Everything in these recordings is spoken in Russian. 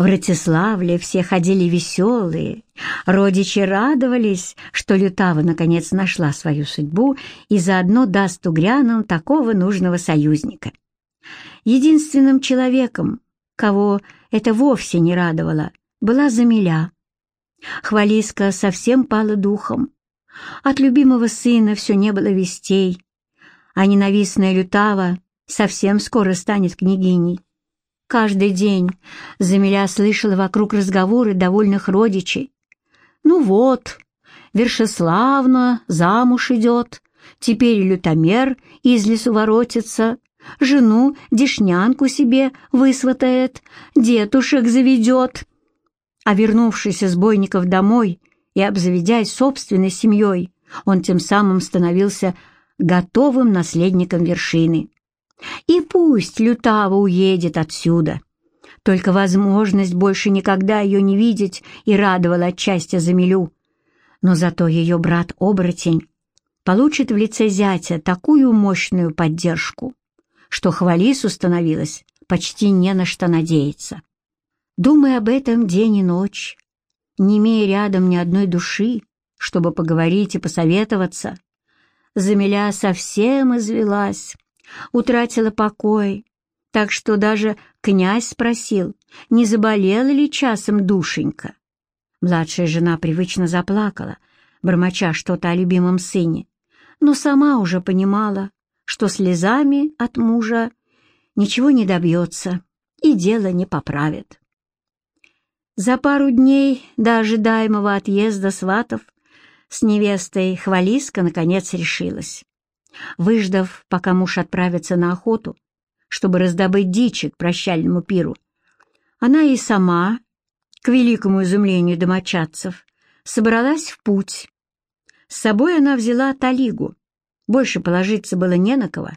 В Ратиславле все ходили веселые, родичи радовались, что Лютава наконец нашла свою судьбу и заодно даст угрянам такого нужного союзника. Единственным человеком, кого это вовсе не радовало, была Замиля. Хвалиска совсем пала духом. От любимого сына все не было вестей, а ненавистная Лютава совсем скоро станет княгиней. Каждый день Замиля слышала вокруг разговоры довольных родичей. «Ну вот, Вершеславна замуж идет, теперь лютомер из лесу воротится, жену, дешнянку себе высватает, детушек заведет». А вернувшись из бойников домой и обзаведясь собственной семьей, он тем самым становился готовым наследником вершины. И пусть Лютава уедет отсюда. Только возможность больше никогда ее не видеть и радовала отчасти Замилю. Но зато ее брат-оборотень получит в лице зятя такую мощную поддержку, что Хвалису становилось почти не на что надеяться. Думая об этом день и ночь, не имея рядом ни одной души, чтобы поговорить и посоветоваться, Замиля совсем извелась, утратила покой, так что даже князь спросил, не заболела ли часом душенька. Младшая жена привычно заплакала, бормоча что-то о любимом сыне, но сама уже понимала, что слезами от мужа ничего не добьется и дело не поправит. За пару дней до ожидаемого отъезда сватов с невестой Хвалиска наконец решилась. Выждав, пока муж отправится на охоту, чтобы раздобыть дичи к прощальному пиру, она и сама, к великому изумлению домочадцев, собралась в путь. С собой она взяла талигу, больше положиться было не на кого,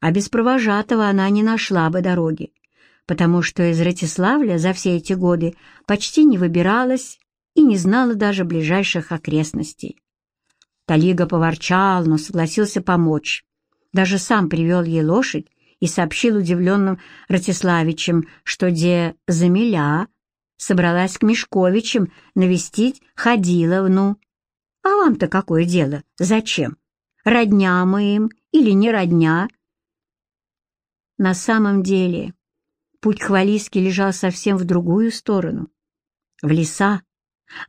а без провожатого она не нашла бы дороги, потому что из Ратиславля за все эти годы почти не выбиралась и не знала даже ближайших окрестностей. Талига поворчал, но согласился помочь. Даже сам привел ей лошадь и сообщил удивленным Ратиславичем, что де Замиля собралась к Мешковичам навестить Ходиловну. А вам-то какое дело? Зачем? Родня мы им или не родня? На самом деле путь к Хвалиске лежал совсем в другую сторону, в леса,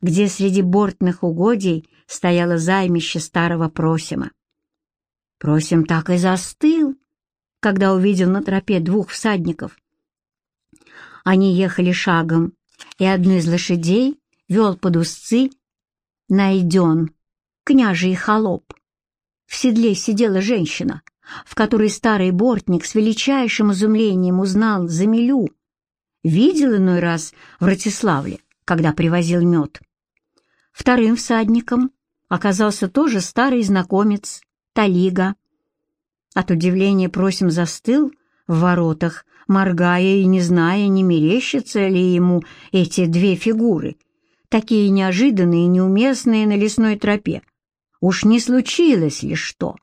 где среди бортных угодий стояло займище старого Просима. Просим так и застыл, когда увидел на тропе двух всадников. Они ехали шагом, и одну из лошадей вел под узцы найден, княжий холоп. В седле сидела женщина, в которой старый бортник с величайшим изумлением узнал Замилю. Видел иной раз в Ратиславле, когда привозил мед. Вторым всадником оказался тоже старый знакомец, Талига. От удивления просим застыл в воротах, моргая и не зная, не мерещатся ли ему эти две фигуры, такие неожиданные и неуместные на лесной тропе. Уж не случилось ли что?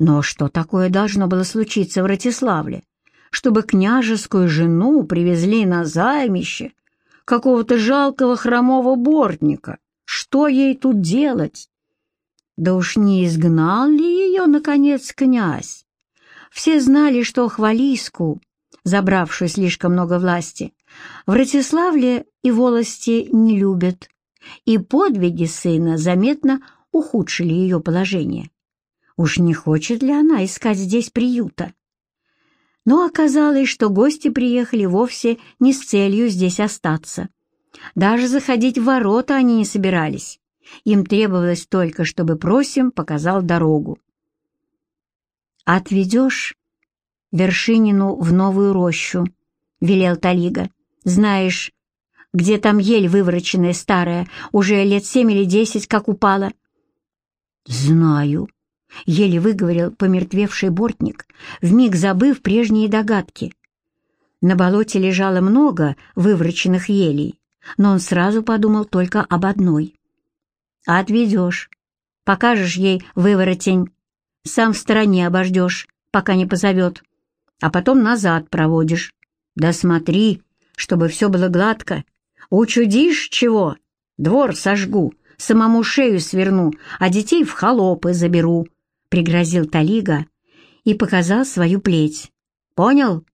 Но что такое должно было случиться в Ратиславле, чтобы княжескую жену привезли на займище какого-то жалкого хромого бортника? Что ей тут делать? Да уж не изгнал ли ее, наконец, князь? Все знали, что Хвалиску, забравшую слишком много власти, в Ратиславле и волости не любят, и подвиги сына заметно ухудшили ее положение. Уж не хочет ли она искать здесь приюта? Но оказалось, что гости приехали вовсе не с целью здесь остаться. Даже заходить в ворота они не собирались. Им требовалось только, чтобы Просим показал дорогу. «Отведешь Вершинину в новую рощу», — велел Талига. «Знаешь, где там ель вывороченная старая, уже лет семь или десять как упала?» «Знаю», — еле выговорил помертвевший бортник, вмиг забыв прежние догадки. На болоте лежало много вывороченных елей, но он сразу подумал только об одной. «Отведешь, покажешь ей выворотень, сам в стороне обождешь, пока не позовет, а потом назад проводишь. Да смотри, чтобы все было гладко. Учудишь чего? Двор сожгу, самому шею сверну, а детей в холопы заберу», — пригрозил Талига и показал свою плеть. «Понял?»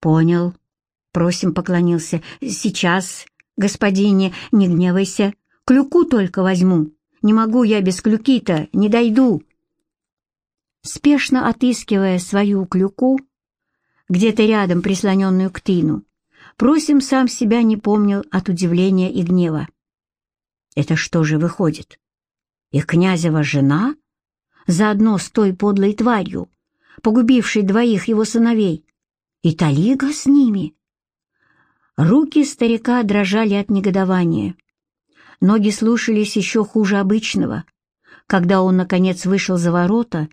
«Понял», — просим поклонился. «Сейчас, господине, не гневайся, клюку только возьму. Не могу я без клюки-то, не дойду». Спешно отыскивая свою клюку, где-то рядом прислоненную к тыну, просим сам себя не помнил от удивления и гнева. Это что же выходит? И князева жена? Заодно с той подлой тварью, погубившей двоих его сыновей. И Талига с ними. Руки старика дрожали от негодования. Ноги слушались еще хуже обычного, когда он, наконец, вышел за ворота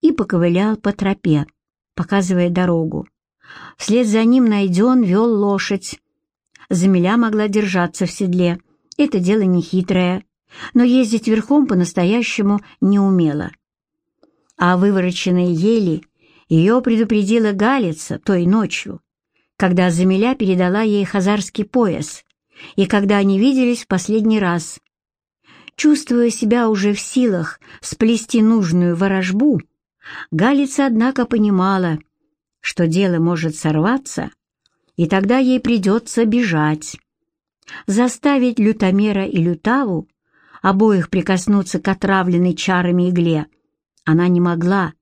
и поковылял по тропе, показывая дорогу. Вслед за ним найден вел лошадь. Замиля могла держаться в седле. Это дело нехитрое, но ездить верхом по-настоящему не умела. А вывороченные ели ее предупредила Галица той ночью, когда Замиля передала ей хазарский пояс, и когда они виделись в последний раз. Чувствуя себя уже в силах сплести нужную ворожбу, Галица, однако, понимала, что дело может сорваться, и тогда ей придется бежать. Заставить лютомера и лютаву обоих прикоснуться к отравленной чарами игле она не могла.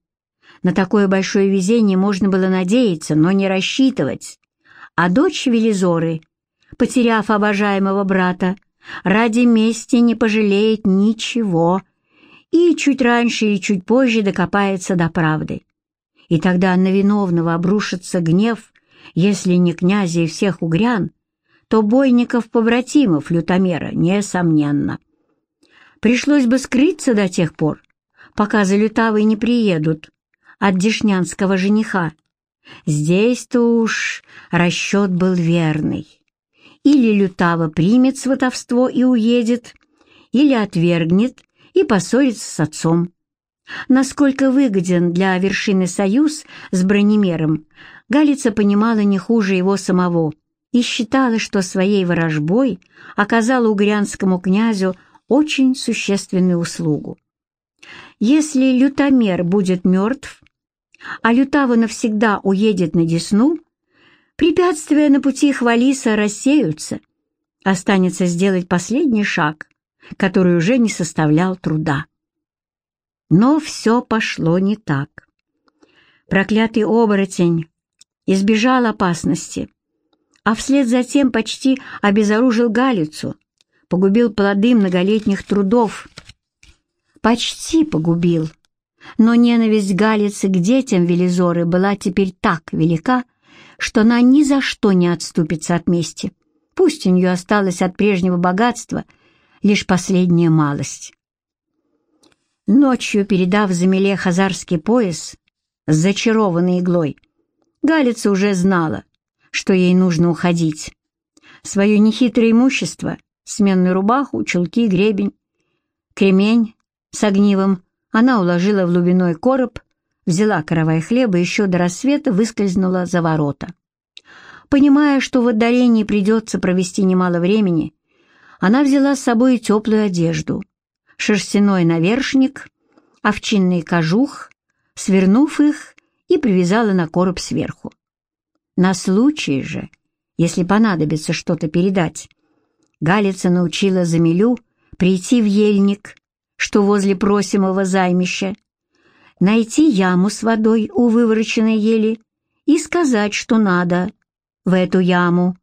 На такое большое везение можно было надеяться, но не рассчитывать. А дочь Велизоры, потеряв обожаемого брата, ради мести не пожалеет ничего — и чуть раньше или чуть позже докопается до правды. И тогда на виновного обрушится гнев, если не князя и всех угрян, то бойников-побратимов лютомера, несомненно. Пришлось бы скрыться до тех пор, пока за лютавой не приедут от дешнянского жениха. Здесь-то уж расчет был верный. Или лютава примет сватовство и уедет, или отвергнет и поссориться с отцом. Насколько выгоден для вершины союз с бронемером, Галица понимала не хуже его самого и считала, что своей ворожбой оказала угрянскому князю очень существенную услугу. Если лютомер будет мертв, а лютава навсегда уедет на Десну, препятствия на пути Хвалиса рассеются, останется сделать последний шаг который уже не составлял труда. Но все пошло не так. Проклятый оборотень избежал опасности, а вслед за тем почти обезоружил Галицу, погубил плоды многолетних трудов. Почти погубил, но ненависть Галицы к детям Велизоры была теперь так велика, что она ни за что не отступится от мести. Пусть у нее осталось от прежнего богатства — лишь последняя малость. Ночью, передав Замеле хазарский пояс с зачарованной иглой, Галица уже знала, что ей нужно уходить. Свое нехитрое имущество, сменную рубаху, чулки, гребень, кремень с огнивом она уложила в лубиной короб, взяла каравай хлеба и еще до рассвета выскользнула за ворота. Понимая, что в отдалении придется провести немало времени, она взяла с собой теплую одежду, шерстяной навершник, овчинный кожух, свернув их и привязала на короб сверху. На случай же, если понадобится что-то передать, Галица научила Замилю прийти в ельник, что возле просимого займища, найти яму с водой у вывороченной ели и сказать, что надо в эту яму.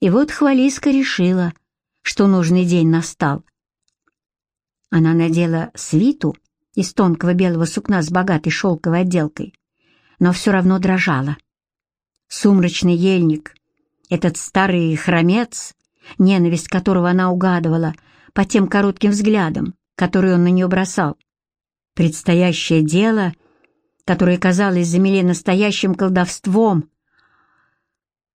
И вот Хвалиска решила, что нужный день настал. Она надела свиту из тонкого белого сукна с богатой шелковой отделкой, но все равно дрожала. Сумрачный ельник, этот старый хромец, ненависть которого она угадывала по тем коротким взглядам, которые он на нее бросал. Предстоящее дело, которое казалось Замиле настоящим колдовством,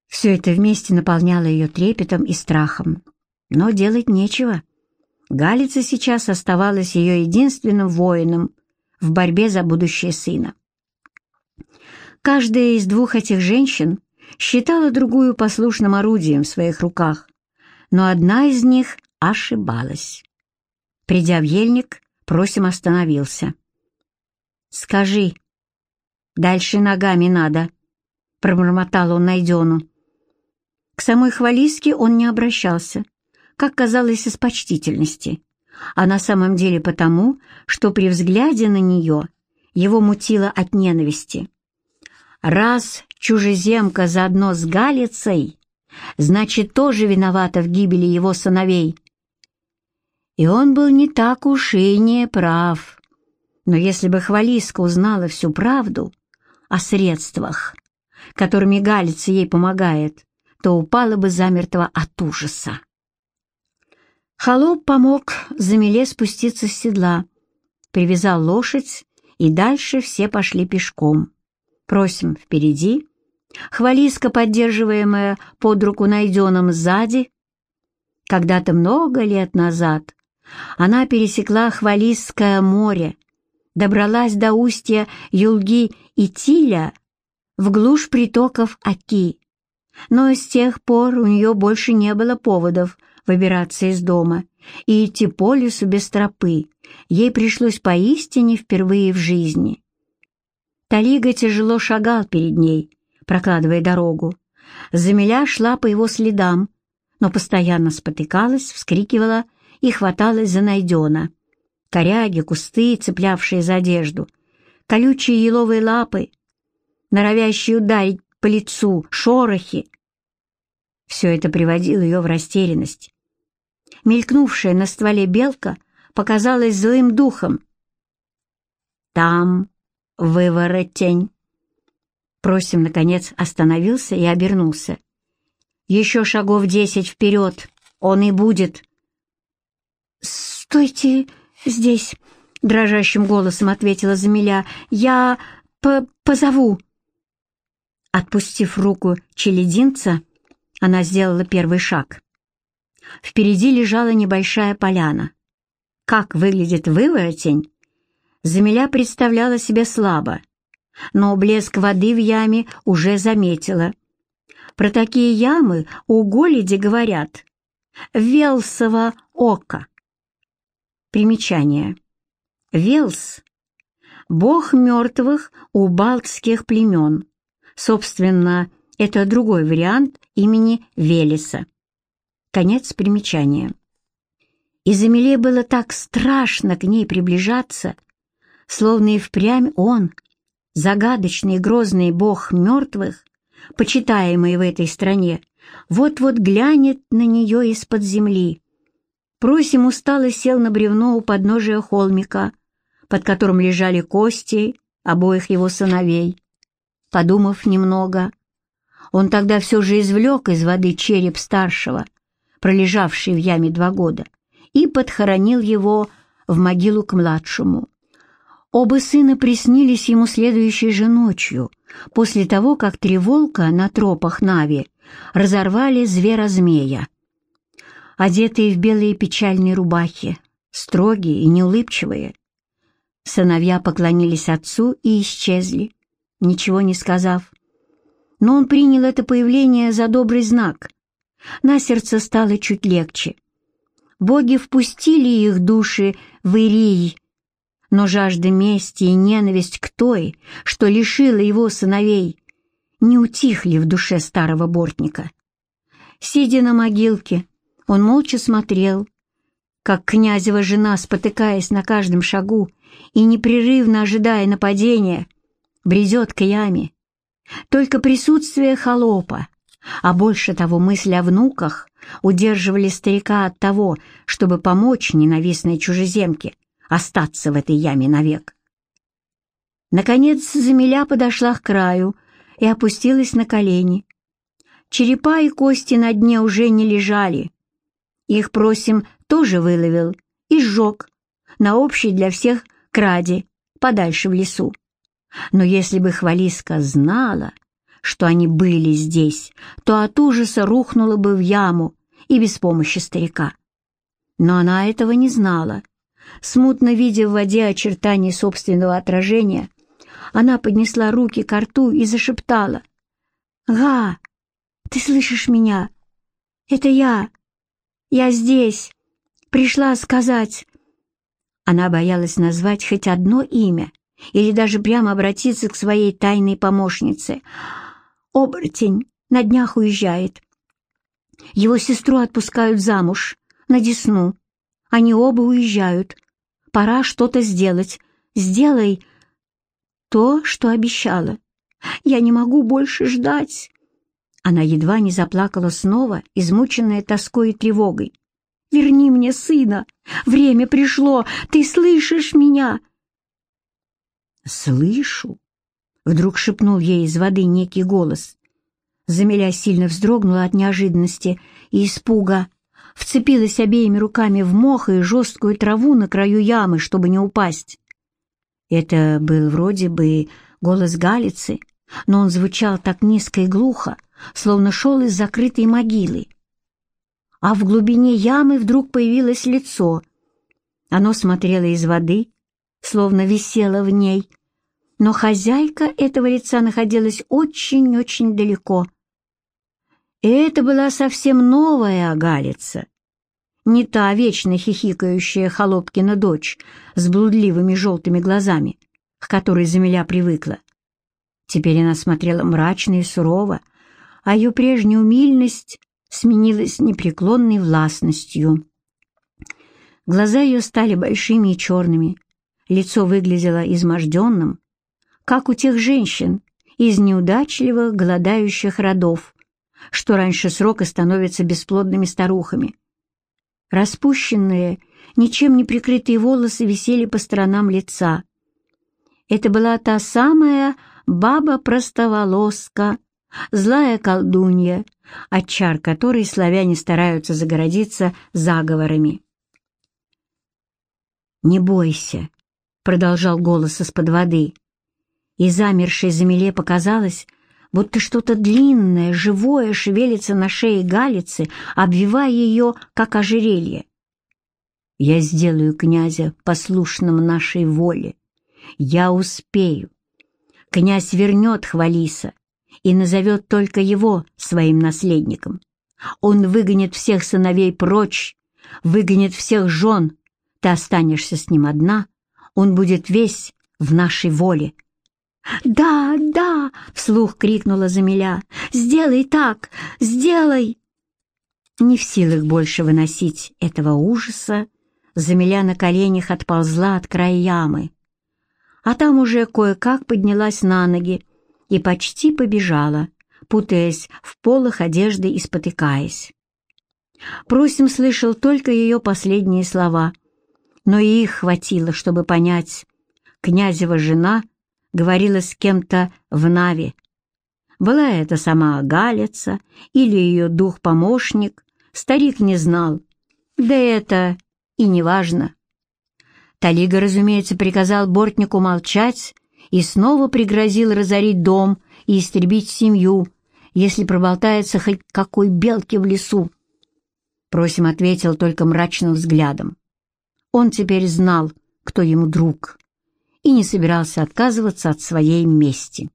все это вместе наполняло ее трепетом и страхом. Но делать нечего. Галица сейчас оставалась ее единственным воином в борьбе за будущее сына. Каждая из двух этих женщин считала другую послушным орудием в своих руках, но одна из них ошибалась. Придя в ельник, Просим остановился. «Скажи, дальше ногами надо», — пробормотал он Найдену. К самой Хвалиске он не обращался, как казалось, из почтительности, а на самом деле потому, что при взгляде на нее его мутило от ненависти. Раз чужеземка заодно с Галицей, значит, тоже виновата в гибели его сыновей. И он был не так уж и не прав. Но если бы Хвалиска узнала всю правду о средствах, которыми Галица ей помогает, то упала бы замертво от ужаса. Холоп помог Замеле спуститься с седла, привязал лошадь, и дальше все пошли пешком. Просим впереди, Хвалиска, поддерживаемая под руку найденным сзади. Когда-то много лет назад она пересекла Хвалисское море, добралась до устья Юлги и Тиля, глушь притоков Аки. Но с тех пор у нее больше не было поводов выбираться из дома и идти по лесу без тропы. Ей пришлось поистине впервые в жизни. Талига тяжело шагал перед ней, прокладывая дорогу. Замиля шла по его следам, но постоянно спотыкалась, вскрикивала и хваталась за найдена. Коряги, кусты, цеплявшие за одежду, колючие еловые лапы, норовящие ударить по лицу, шорохи. Все это приводило ее в растерянность. Мелькнувшая на стволе белка показалась злым духом. «Там выворотень!» Просим, наконец, остановился и обернулся. «Еще шагов десять вперед, он и будет!» «Стойте здесь!» — дрожащим голосом ответила Замиля. «Я по позову!» Отпустив руку челединца, она сделала первый шаг. Впереди лежала небольшая поляна. Как выглядит выворотень, Замиля представляла себе слабо, но блеск воды в яме уже заметила. Про такие ямы у Голиди говорят «Велсово око». Примечание. Велс — бог мертвых у балтских племен. Собственно, это другой вариант имени Велеса. Конец примечания. И Замиле было так страшно к ней приближаться, словно и впрямь он, загадочный грозный бог мертвых, почитаемый в этой стране, вот-вот глянет на нее из-под земли Просим устало сел на бревно у подножия холмика, под которым лежали кости обоих его сыновей. Подумав немного, он тогда все же извлек из воды череп старшего, пролежавший в яме два года, и подхоронил его в могилу к младшему. Оба сына приснились ему следующей же ночью, после того, как три волка на тропах Нави разорвали звера-змея одетые в белые печальные рубахи, строгие и неулыбчивые. Сыновья поклонились отцу и исчезли, ничего не сказав. Но он принял это появление за добрый знак. На сердце стало чуть легче. Боги впустили их души в Ирий, но жажда мести и ненависть к той, что лишила его сыновей, не утихли в душе старого бортника. Сидя на могилке, он молча смотрел, как князева жена, спотыкаясь на каждом шагу и непрерывно ожидая нападения, бредет к яме. Только присутствие холопа, а больше того мысль о внуках, удерживали старика от того, чтобы помочь ненавистной чужеземке остаться в этой яме навек. Наконец Замиля подошла к краю и опустилась на колени. Черепа и кости на дне уже не лежали, их, просим, тоже выловил и сжег на общей для всех краде, подальше в лесу. Но если бы Хвалиска знала, что они были здесь, то от ужаса рухнула бы в яму и без помощи старика. Но она этого не знала. Смутно видя в воде очертания собственного отражения, она поднесла руки к рту и зашептала. «Га! Ты слышишь меня? Это я. Я здесь. Пришла сказать. Она боялась назвать хоть одно имя или даже прямо обратиться к своей тайной помощнице. Оборотень на днях уезжает. Его сестру отпускают замуж, на Десну. Они оба уезжают. Пора что-то сделать. Сделай то, что обещала. Я не могу больше ждать. Она едва не заплакала снова, измученная тоской и тревогой. «Верни мне сына! Время пришло! Ты слышишь меня?» «Слышу!» — вдруг шепнул ей из воды некий голос. Замиля сильно вздрогнула от неожиданности и испуга, вцепилась обеими руками в мох и жесткую траву на краю ямы, чтобы не упасть. Это был вроде бы голос Галицы, но он звучал так низко и глухо, словно шел из закрытой могилы. А в глубине ямы вдруг появилось лицо. Оно смотрело из воды, словно висело в ней, но хозяйка этого лица находилась очень-очень далеко. И это была совсем новая Агалица, не та вечно хихикающая Холопкина дочь с блудливыми желтыми глазами, к которой Замиля привыкла. Теперь она смотрела мрачно и сурово, а ее прежняя умильность сменилась непреклонной властностью. Глаза ее стали большими и черными, лицо выглядело изможденным, как у тех женщин из неудачливых голодающих родов, что раньше срока становятся бесплодными старухами. Распущенные, ничем не прикрытые волосы висели по сторонам лица. Это была та самая баба-простоволоска, злая колдунья, от чар которой славяне стараются загородиться заговорами. «Не бойся», — продолжал голос из-под воды, и замершей замеле показалось, будто что-то длинное, живое шевелится на шее галицы, обвивая ее, как ожерелье. «Я сделаю князя послушным нашей воле. Я успею. Князь вернет Хвалиса, и назовет только его своим наследником. Он выгонит всех сыновей прочь, выгонит всех жен, ты останешься с ним одна, он будет весь в нашей воле. «Да, да!» — вслух крикнула Замиля. «Сделай так! Сделай!» Не в силах больше выносить этого ужаса, Замиля на коленях отползла от края ямы. А там уже кое-как поднялась на ноги, и почти побежала, путаясь в полах одежды и спотыкаясь. Просим слышал только ее последние слова, но и их хватило, чтобы понять. Князева жена говорила с кем-то в Наве. Была это сама Галица или ее дух-помощник, старик не знал. Да это и не важно. Талига, разумеется, приказал Бортнику молчать и снова пригрозил разорить дом и истребить семью, если проболтается хоть какой белки в лесу. Просим ответил только мрачным взглядом. Он теперь знал, кто ему друг, и не собирался отказываться от своей мести.